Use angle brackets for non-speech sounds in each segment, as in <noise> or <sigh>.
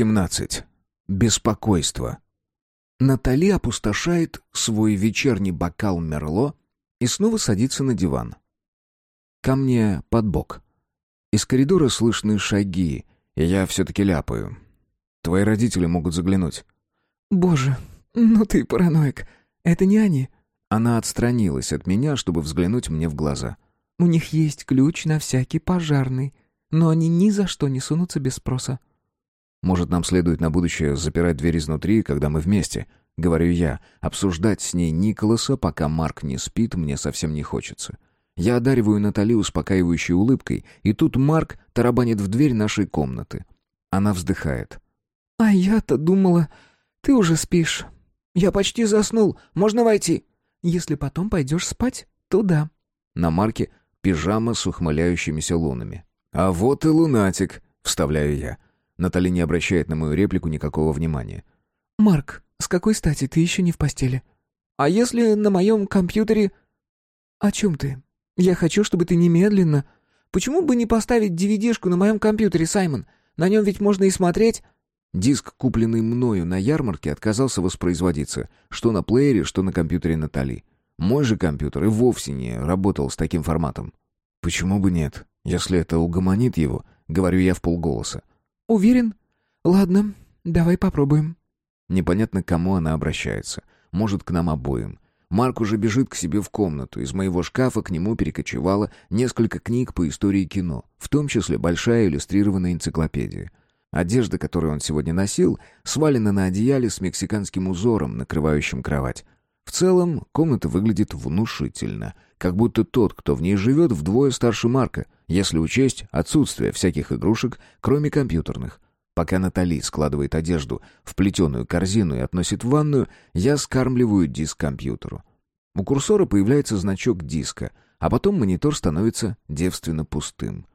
17. Беспокойство. Натали опустошает свой вечерний бокал Мерло и снова садится на диван. Ко мне под бок. Из коридора слышны шаги, и я все-таки ляпаю. Твои родители могут заглянуть. «Боже, ну ты параноик. Это не они?» Она отстранилась от меня, чтобы взглянуть мне в глаза. «У них есть ключ на всякий пожарный, но они ни за что не сунутся без спроса». Может, нам следует на будущее запирать дверь изнутри, когда мы вместе? Говорю я. Обсуждать с ней Николаса, пока Марк не спит, мне совсем не хочется. Я одариваю Натали успокаивающей улыбкой, и тут Марк тарабанит в дверь нашей комнаты. Она вздыхает. «А я-то думала, ты уже спишь. Я почти заснул. Можно войти? Если потом пойдешь спать, то да». На Марке пижама с ухмыляющимися лунами. «А вот и лунатик», — вставляю я. Натали не обращает на мою реплику никакого внимания. «Марк, с какой стати ты еще не в постели? А если на моем компьютере...» «О чем ты? Я хочу, чтобы ты немедленно...» «Почему бы не поставить DVD-шку на моем компьютере, Саймон? На нем ведь можно и смотреть...» Диск, купленный мною на ярмарке, отказался воспроизводиться, что на плеере, что на компьютере Натали. Мой же компьютер и вовсе не работал с таким форматом. «Почему бы нет? Если это угомонит его», — говорю я в полголоса. «Уверен? Ладно, давай попробуем». Непонятно, к кому она обращается. Может, к нам обоим. Марк уже бежит к себе в комнату. Из моего шкафа к нему перекочевало несколько книг по истории кино, в том числе большая иллюстрированная энциклопедия. Одежда, которую он сегодня носил, свалена на одеяле с мексиканским узором, накрывающим кровать. В целом, комната выглядит внушительно, как будто тот, кто в ней живет, вдвое старше Марка, если учесть отсутствие всяких игрушек, кроме компьютерных. Пока Натали складывает одежду в плетеную корзину и относит в ванную, я скармливаю диск компьютеру. У курсора появляется значок диска, а потом монитор становится девственно пустым.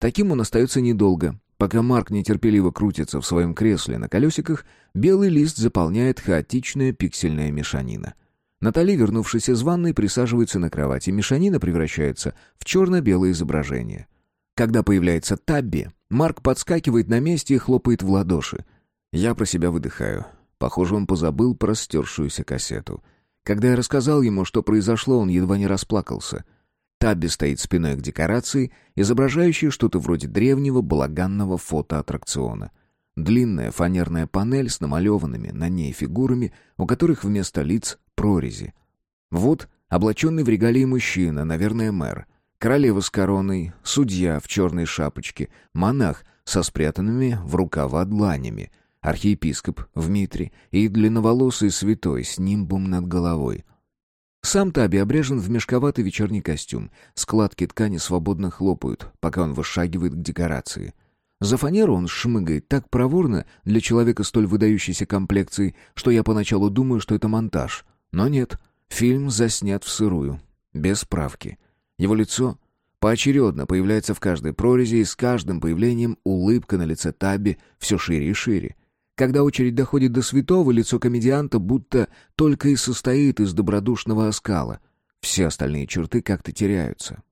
Таким он остается недолго. Пока Марк нетерпеливо крутится в своем кресле на колесиках, белый лист заполняет хаотичная пиксельная мешанина. Натали, вернувшись из ванной, присаживается на кровати. Мешанина превращается в черно-белое изображение. Когда появляется Табби, Марк подскакивает на месте и хлопает в ладоши. Я про себя выдыхаю. Похоже, он позабыл про стершуюся кассету. Когда я рассказал ему, что произошло, он едва не расплакался. Табби стоит спиной к декорации, изображающей что-то вроде древнего балаганного фотоаттракциона. Длинная фанерная панель с намалеванными на ней фигурами, у которых вместо лиц прорези. Вот облаченный в регалии мужчина, наверное, мэр. Королева с короной, судья в черной шапочке, монах со спрятанными в рукава дланями, архиепископ в митре и длинноволосый святой с нимбом над головой. Сам Таби обрежен в мешковатый вечерний костюм. Складки ткани свободно хлопают, пока он вышагивает к декорации. За фанеру он шмыгает так проворно для человека столь выдающейся комплекции, что я поначалу думаю, что это монтаж. Но нет, фильм заснят в сырую, без справки. Его лицо поочередно появляется в каждой прорези, и с каждым появлением улыбка на лице Таби все шире и шире. Когда очередь доходит до святого, лицо комедианта будто только и состоит из добродушного оскала. Все остальные черты как-то теряются.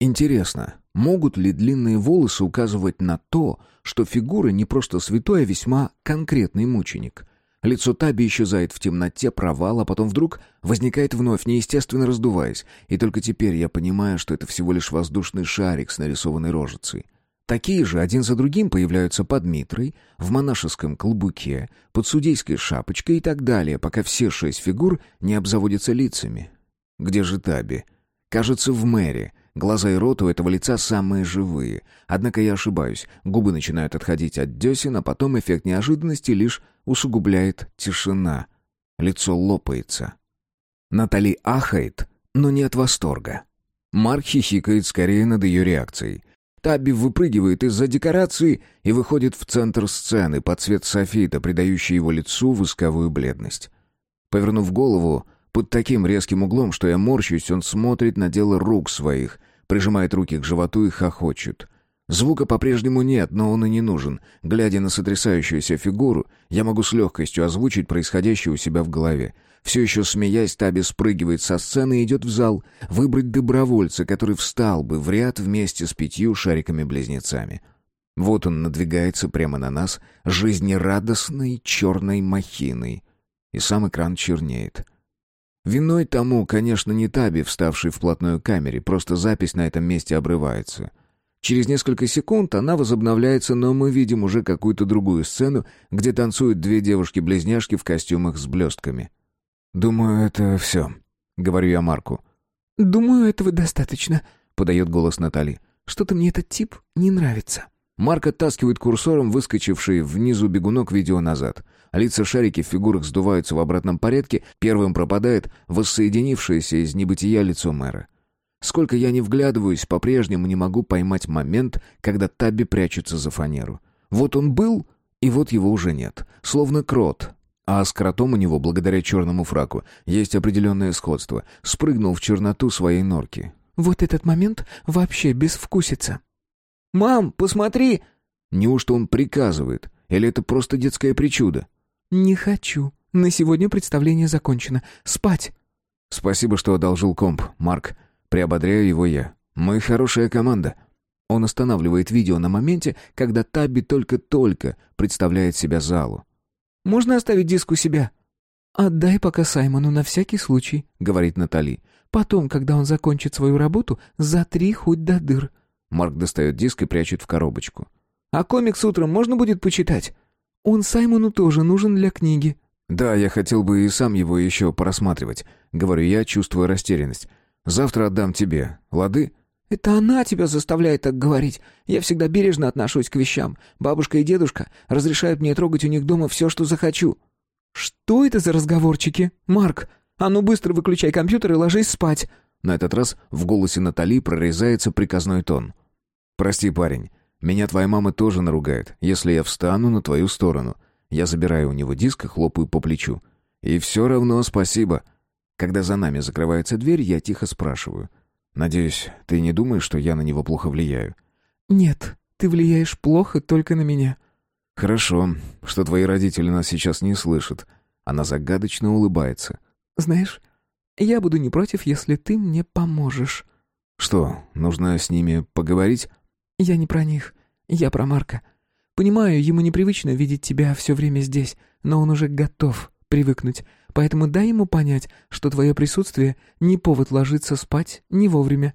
Интересно, могут ли длинные волосы указывать на то, что фигура не просто святой, а весьма конкретный мученик? Лицо Таби исчезает в темноте провала, а потом вдруг возникает вновь, неестественно раздуваясь. И только теперь я понимаю, что это всего лишь воздушный шарик с нарисованной рожицей. Такие же один за другим появляются под митрой, в монашеском колбуке, под судейской шапочкой и так далее, пока все шесть фигур не обзаводятся лицами. Где же Таби? Кажется, в мэре. Глаза и рот у этого лица самые живые. Однако я ошибаюсь. Губы начинают отходить от десен, а потом эффект неожиданности лишь усугубляет тишина. Лицо лопается. Натали ахает, но не от восторга. Марк хихикает скорее над ее реакцией. Табби выпрыгивает из-за декорации и выходит в центр сцены под цвет софита, придающий его лицу восковую бледность. Повернув голову, под таким резким углом, что я морщусь, он смотрит на дело рук своих, прижимает руки к животу и хохочет. Звука по-прежнему нет, но он и не нужен. Глядя на сотрясающуюся фигуру, я могу с легкостью озвучить происходящее у себя в голове. Все еще смеясь, Таби спрыгивает со сцены и идет в зал, выбрать добровольца, который встал бы в ряд вместе с пятью шариками-близнецами. Вот он надвигается прямо на нас жизнерадостной черной махиной. И сам экран чернеет. Виной тому, конечно, не Таби, вставший вплотную к камере, просто запись на этом месте обрывается. Через несколько секунд она возобновляется, но мы видим уже какую-то другую сцену, где танцуют две девушки-близняшки в костюмах с блестками. «Думаю, это все», — говорю я Марку. «Думаю, этого достаточно», — подает голос Натали. «Что-то мне этот тип не нравится». Марк оттаскивает курсором выскочивший внизу бегунок видео назад. Лица шарики в фигурах сдуваются в обратном порядке, первым пропадает воссоединившееся из небытия лицо мэра. Сколько я не вглядываюсь, по-прежнему не могу поймать момент, когда Табби прячется за фанеру. Вот он был, и вот его уже нет. Словно крот. А с кротом у него, благодаря черному фраку, есть определенное сходство. Спрыгнул в черноту своей норки. Вот этот момент вообще безвкусица. «Мам, посмотри!» Неужто он приказывает? Или это просто детская причуда? «Не хочу. На сегодня представление закончено. Спать!» «Спасибо, что одолжил комп, Марк. Приободряю его я. Мы хорошая команда. Он останавливает видео на моменте, когда Табби только-только представляет себя залу. «Можно оставить диск у себя?» «Отдай пока Саймону на всякий случай», — говорит Натали. «Потом, когда он закончит свою работу, затри хоть до дыр». Марк достает диск и прячет в коробочку. «А комикс утром можно будет почитать?» «Он Саймону тоже нужен для книги». «Да, я хотел бы и сам его еще порассматривать», — говорю я, чувствуя растерянность. Завтра отдам тебе. Лады?» «Это она тебя заставляет так говорить. Я всегда бережно отношусь к вещам. Бабушка и дедушка разрешают мне трогать у них дома все, что захочу». «Что это за разговорчики? Марк, а ну быстро выключай компьютер и ложись спать». На этот раз в голосе Натали прорезается приказной тон. «Прости, парень, меня твоя мама тоже наругает, если я встану на твою сторону. Я забираю у него диск и хлопаю по плечу. И все равно спасибо. Когда за нами закрывается дверь, я тихо спрашиваю. «Надеюсь, ты не думаешь, что я на него плохо влияю?» «Нет, ты влияешь плохо только на меня». «Хорошо, что твои родители нас сейчас не слышат». Она загадочно улыбается. «Знаешь, я буду не против, если ты мне поможешь». «Что, нужно с ними поговорить?» «Я не про них. Я про Марка. Понимаю, ему непривычно видеть тебя все время здесь, но он уже готов привыкнуть. Поэтому дай ему понять, что твое присутствие не повод ложиться спать не вовремя».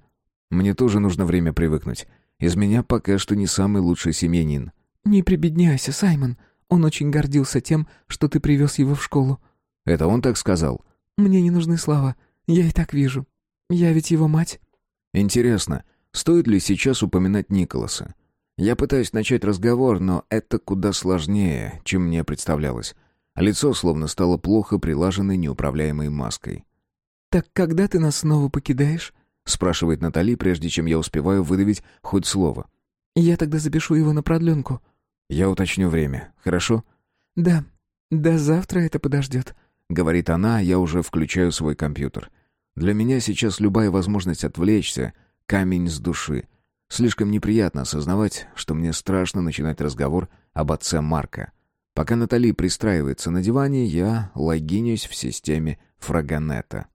«Мне тоже нужно время привыкнуть. Из меня пока что не самый лучший семьянин». «Не прибедняйся, Саймон. Он очень гордился тем, что ты привез его в школу». «Это он так сказал?» «Мне не нужны слова. Я и так вижу. Я ведь его мать». «Интересно, стоит ли сейчас упоминать Николаса? Я пытаюсь начать разговор, но это куда сложнее, чем мне представлялось. Лицо словно стало плохо прилаженной неуправляемой маской. «Так когда ты нас снова покидаешь?» — спрашивает Натали, прежде чем я успеваю выдавить хоть слово. «Я тогда запишу его на продленку». «Я уточню время, хорошо?» «Да, до завтра это подождет», — говорит она, а я уже включаю свой компьютер. «Для меня сейчас любая возможность отвлечься — камень с души. Слишком неприятно осознавать, что мне страшно начинать разговор об отце Марка». Пока Натали пристраивается на диване, я логинюсь в системе фрагонета.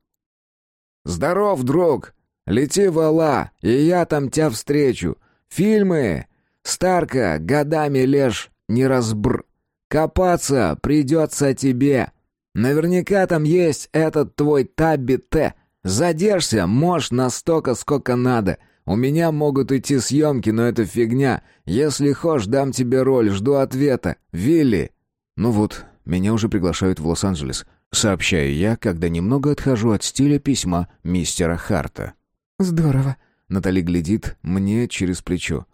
«Здоров, друг! Лети в Алла, и я там тебя встречу. Фильмы! Старка, годами лежь, не разбр. Копаться придется тебе. Наверняка там есть этот твой Табби Т. Задержься, можешь настолько, сколько надо. У меня могут идти съемки, но это фигня. Если хочешь, дам тебе роль, жду ответа. Вилли!» «Ну вот, меня уже приглашают в Лос-Анджелес», — сообщаю я, когда немного отхожу от стиля письма мистера Харта. «Здорово», — Натали глядит мне через плечо.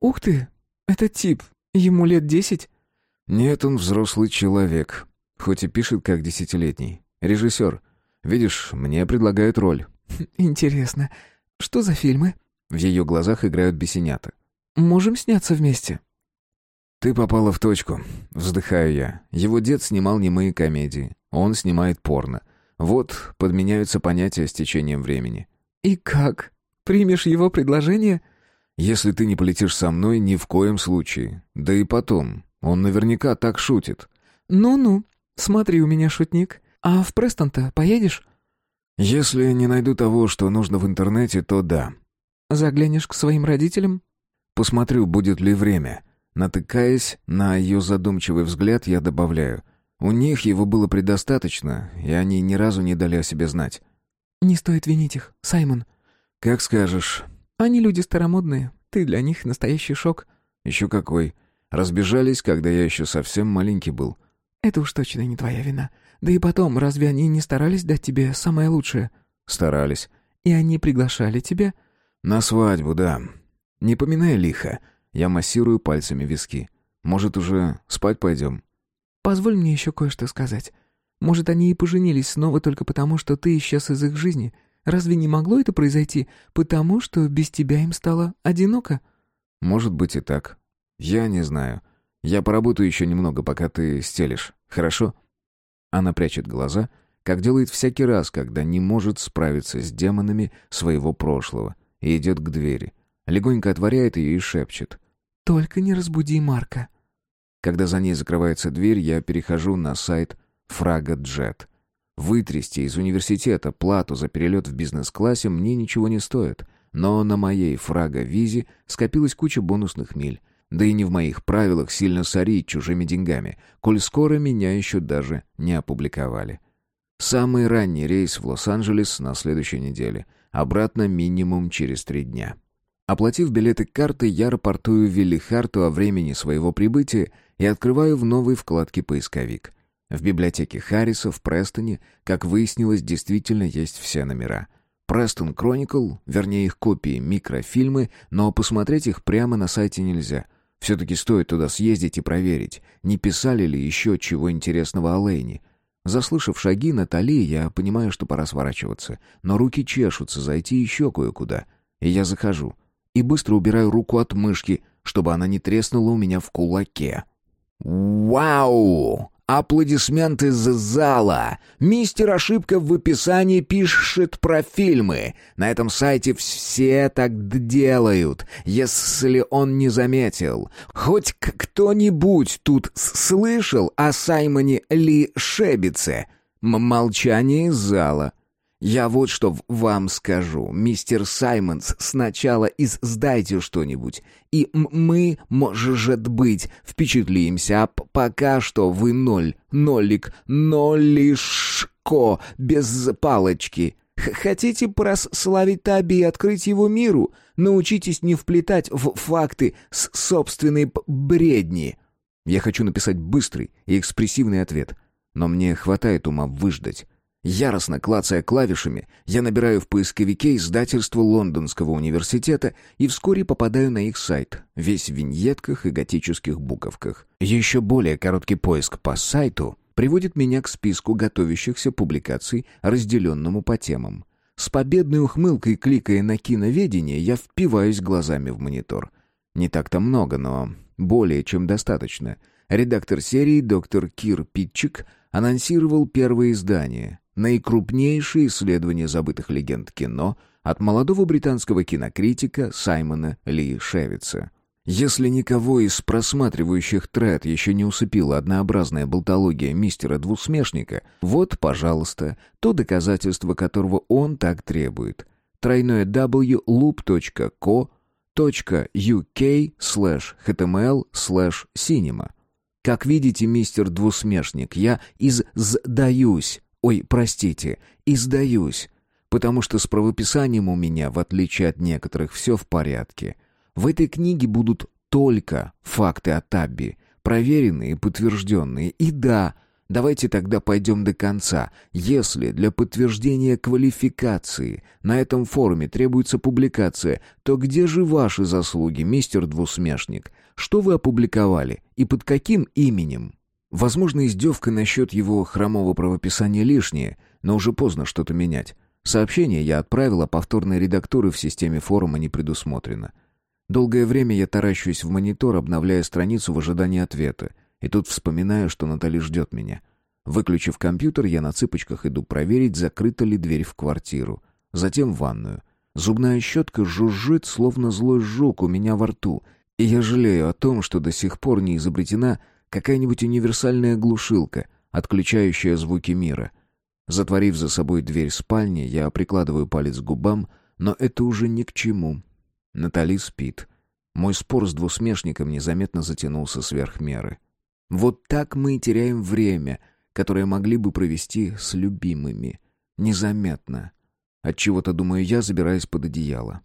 «Ух ты, это тип. Ему лет десять?» «Нет, он взрослый человек, хоть и пишет как десятилетний. Режиссер. Видишь, мне предлагают роль». <laughs> «Интересно. Что за фильмы?» В ее глазах играют бесенята. «Можем сняться вместе?» «Ты попала в точку», — вздыхаю я. Его дед снимал немые комедии. Он снимает порно. Вот подменяются понятия с течением времени. «И как? Примешь его предложение?» «Если ты не полетишь со мной, ни в коем случае. Да и потом, он наверняка так шутит». «Ну-ну, смотри, у меня шутник. А в Престон-то поедешь?» «Если не найду того, что нужно в интернете, то да». Заглянешь к своим родителям? Посмотрю, будет ли время. Натыкаясь на ее задумчивый взгляд, я добавляю. У них его было предостаточно, и они ни разу не дали о себе знать. «Не стоит винить их, Саймон». «Как скажешь». «Они люди старомодные. Ты для них настоящий шок». «Еще какой. Разбежались, когда я еще совсем маленький был». «Это уж точно не твоя вина. Да и потом, разве они не старались дать тебе самое лучшее?» «Старались». «И они приглашали тебя?» «На свадьбу, да. Не поминай лихо. Я массирую пальцами виски. Может, уже спать пойдем?» «Позволь мне еще кое-что сказать. Может, они и поженились снова только потому, что ты исчез из их жизни. Разве не могло это произойти, потому что без тебя им стало одиноко?» «Может быть и так. Я не знаю. Я поработаю еще немного, пока ты стелишь. Хорошо?» Она прячет глаза, как делает всякий раз, когда не может справиться с демонами своего прошлого, и идет к двери. Легонько отворяет ее и шепчет. «Только не разбуди Марка». Когда за ней закрывается дверь, я перехожу на сайт Фрага Джет. Вытрясти из университета плату за перелет в бизнес-классе мне ничего не стоит, но на моей Фрага-визе скопилась куча бонусных миль. Да и не в моих правилах сильно сорить чужими деньгами, коль скоро меня еще даже не опубликовали. Самый ранний рейс в Лос-Анджелес на следующей неделе. Обратно минимум через три дня. Оплатив билеты карты, я рапортую Вилли Харту о времени своего прибытия и открываю в новой вкладке «Поисковик». В библиотеке Харриса в Престоне, как выяснилось, действительно есть все номера. Престон Кроникл, вернее их копии, микрофильмы, но посмотреть их прямо на сайте нельзя. Все-таки стоит туда съездить и проверить, не писали ли еще чего интересного о Лейне. Заслышав шаги Натали, я понимаю, что пора сворачиваться, но руки чешутся зайти еще кое-куда. И я захожу. И быстро убираю руку от мышки, чтобы она не треснула у меня в кулаке. «Вау! Аплодисменты из зала. Мистер Ошибка в описании пишет про фильмы. На этом сайте все так делают, если он не заметил. Хоть кто-нибудь тут слышал о Саймоне Ли Шебице? Молчание из зала. Я вот что вам скажу, мистер Саймонс, сначала издайте что-нибудь, и мы, может быть, впечатлимся, а пока что вы ноль, нолик, нолишко, без палочки. Хотите прославить Таби и открыть его миру? Научитесь не вплетать в факты с собственной бредни. Я хочу написать быстрый и экспрессивный ответ, но мне хватает ума выждать. Яростно клацая клавишами, я набираю в поисковике издательство Лондонского университета и вскоре попадаю на их сайт, весь в виньетках и готических буковках. Еще более короткий поиск по сайту приводит меня к списку готовящихся публикаций, разделенному по темам. С победной ухмылкой, кликая на киноведение, я впиваюсь глазами в монитор. Не так-то много, но более чем достаточно. Редактор серии доктор Кир Питчик анонсировал первое издание — наикрупнейшее исследование забытых легенд кино от молодого британского кинокритика Саймона Ли Шевица. Если никого из просматривающих тред еще не усыпила однообразная болтология мистера-двусмешника, вот, пожалуйста, то доказательство, которого он так требует. Тройное wloop.co.uk slash html slash cinema. Как видите, мистер Двусмешник, я из-сдаюсь Ой, простите, издаюсь, потому что с правописанием у меня, в отличие от некоторых, все в порядке. В этой книге будут только факты о Табби, проверенные и подтвержденные. И да, давайте тогда пойдем до конца. Если для подтверждения квалификации на этом форуме требуется публикация, то где же ваши заслуги, мистер Двусмешник? Что вы опубликовали и под каким именем? Возможно, издевка насчет его хромого правописания лишняя, но уже поздно что-то менять. Сообщение я отправил, а повторной редактуры в системе форума не предусмотрено. Долгое время я таращусь в монитор, обновляя страницу в ожидании ответа. И тут вспоминаю, что Натали ждет меня. Выключив компьютер, я на цыпочках иду проверить, закрыта ли дверь в квартиру. Затем в ванную. Зубная щетка жужжит, словно злой жук у меня во рту. И я жалею о том, что до сих пор не изобретена Какая-нибудь универсальная глушилка, отключающая звуки мира. Затворив за собой дверь спальни, я прикладываю палец к губам, но это уже ни к чему. Натали спит. Мой спор с двусмешником незаметно затянулся сверх меры. Вот так мы и теряем время, которое могли бы провести с любимыми. Незаметно. Отчего-то, думаю я, забираясь под одеяло.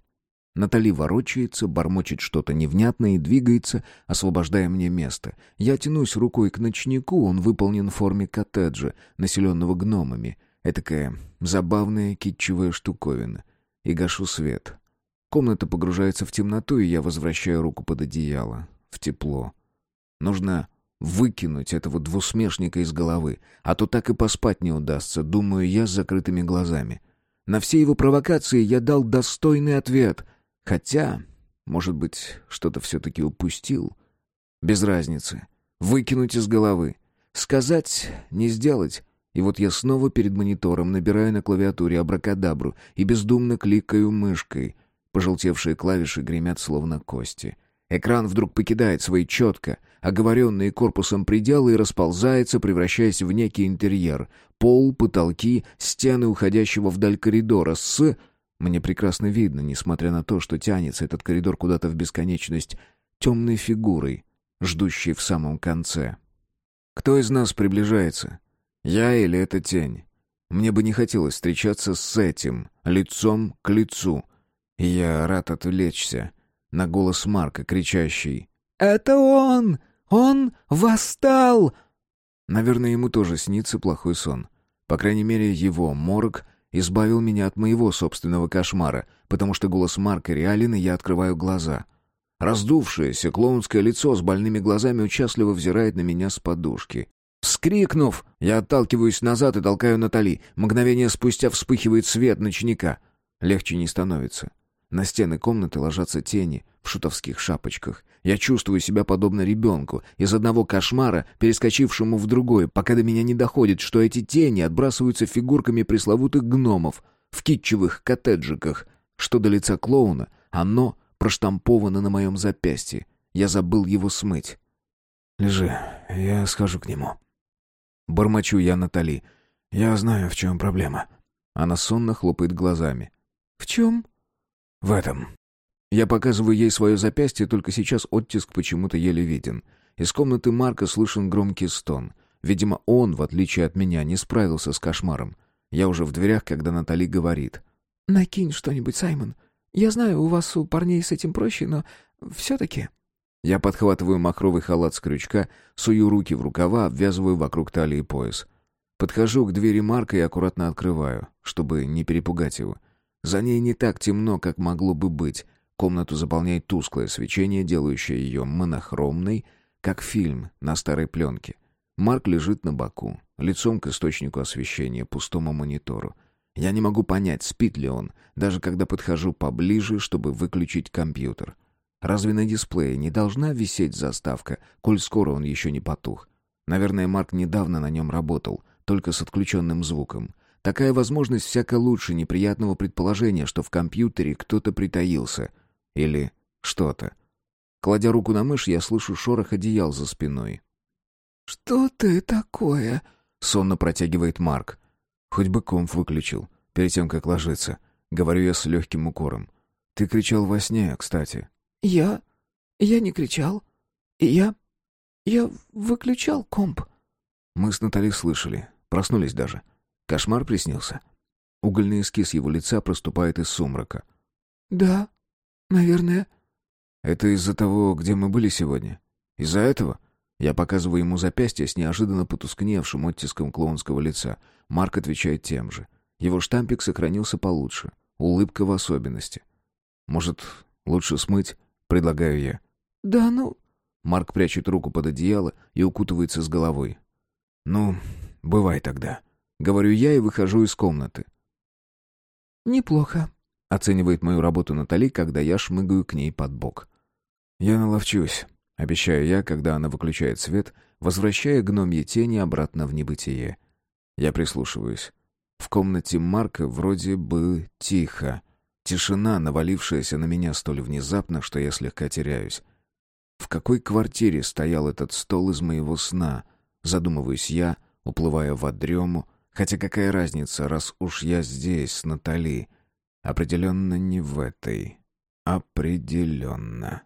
Натали ворочается, бормочет что-то невнятное и двигается, освобождая мне место. Я тянусь рукой к ночнику, он выполнен в форме коттеджа, населенного гномами. Этакая забавная китчевая штуковина. И гашу свет. Комната погружается в темноту, и я возвращаю руку под одеяло. В тепло. Нужно выкинуть этого двусмешника из головы, а то так и поспать не удастся, думаю я с закрытыми глазами. На все его провокации я дал достойный ответ, хотя, может быть, что-то все-таки упустил. Без разницы. Выкинуть из головы. Сказать, не сделать. И вот я снова перед монитором набираю на клавиатуре абракадабру и бездумно кликаю мышкой — Пожелтевшие клавиши гремят словно кости. Экран вдруг покидает свои четко, оговоренные корпусом пределы и расползается, превращаясь в некий интерьер. Пол, потолки, стены уходящего вдаль коридора с... Мне прекрасно видно, несмотря на то, что тянется этот коридор куда-то в бесконечность, темной фигурой, ждущей в самом конце. Кто из нас приближается? Я или эта тень? Мне бы не хотелось встречаться с этим, лицом к лицу — я рад отвлечься на голос Марка, кричащий «Это он! Он восстал!» Наверное, ему тоже снится плохой сон. По крайней мере, его морг избавил меня от моего собственного кошмара, потому что голос Марка реален, и я открываю глаза. Раздувшееся клоунское лицо с больными глазами участливо взирает на меня с подушки. Вскрикнув, я отталкиваюсь назад и толкаю Натали. Мгновение спустя вспыхивает свет ночника. Легче не становится. На стены комнаты ложатся тени в шутовских шапочках. Я чувствую себя подобно ребенку, из одного кошмара, перескочившему в другой, пока до меня не доходит, что эти тени отбрасываются фигурками пресловутых гномов в китчевых коттеджиках, что до лица клоуна оно проштамповано на моем запястье. Я забыл его смыть. «Лежи, я схожу к нему». Бормочу я Натали. «Я знаю, в чем проблема». Она сонно хлопает глазами. «В чем?» В этом. Я показываю ей свое запястье, только сейчас оттиск почему-то еле виден. Из комнаты Марка слышен громкий стон. Видимо, он, в отличие от меня, не справился с кошмаром. Я уже в дверях, когда Натали говорит. «Накинь что-нибудь, Саймон. Я знаю, у вас у парней с этим проще, но все-таки...» Я подхватываю махровый халат с крючка, сую руки в рукава, обвязываю вокруг талии пояс. Подхожу к двери Марка и аккуратно открываю, чтобы не перепугать его. За ней не так темно, как могло бы быть. Комнату заполняет тусклое свечение, делающее ее монохромной, как фильм на старой пленке. Марк лежит на боку, лицом к источнику освещения, пустому монитору. Я не могу понять, спит ли он, даже когда подхожу поближе, чтобы выключить компьютер. Разве на дисплее не должна висеть заставка, коль скоро он еще не потух? Наверное, Марк недавно на нем работал, только с отключенным звуком. Такая возможность всяко лучше неприятного предположения, что в компьютере кто-то притаился. Или что-то. Кладя руку на мышь, я слышу шорох одеял за спиной. «Что ты такое?» — сонно протягивает Марк. Хоть бы комп выключил, перед тем, как ложиться. Говорю я с легким укором. Ты кричал во сне, кстати. «Я? Я не кричал. Я... Я выключал комп». Мы с Натальей слышали. Проснулись даже. — Кошмар приснился. Угольный эскиз его лица проступает из сумрака. «Да, наверное». «Это из-за того, где мы были сегодня? Из-за этого?» Я показываю ему запястье с неожиданно потускневшим оттиском клоунского лица. Марк отвечает тем же. Его штампик сохранился получше. Улыбка в особенности. «Может, лучше смыть?» — предлагаю я. «Да ну...» Марк прячет руку под одеяло и укутывается с головой. «Ну, бывай тогда». Говорю я и выхожу из комнаты. «Неплохо», — оценивает мою работу Натали, когда я шмыгаю к ней под бок. «Я наловчусь», — обещаю я, когда она выключает свет, возвращая гномье тени обратно в небытие. Я прислушиваюсь. В комнате Марка вроде бы тихо. Тишина, навалившаяся на меня столь внезапно, что я слегка теряюсь. В какой квартире стоял этот стол из моего сна? Задумываюсь я, уплывая в дрему, Хотя какая разница, раз уж я здесь с Натали? Определенно не в этой. Определенно.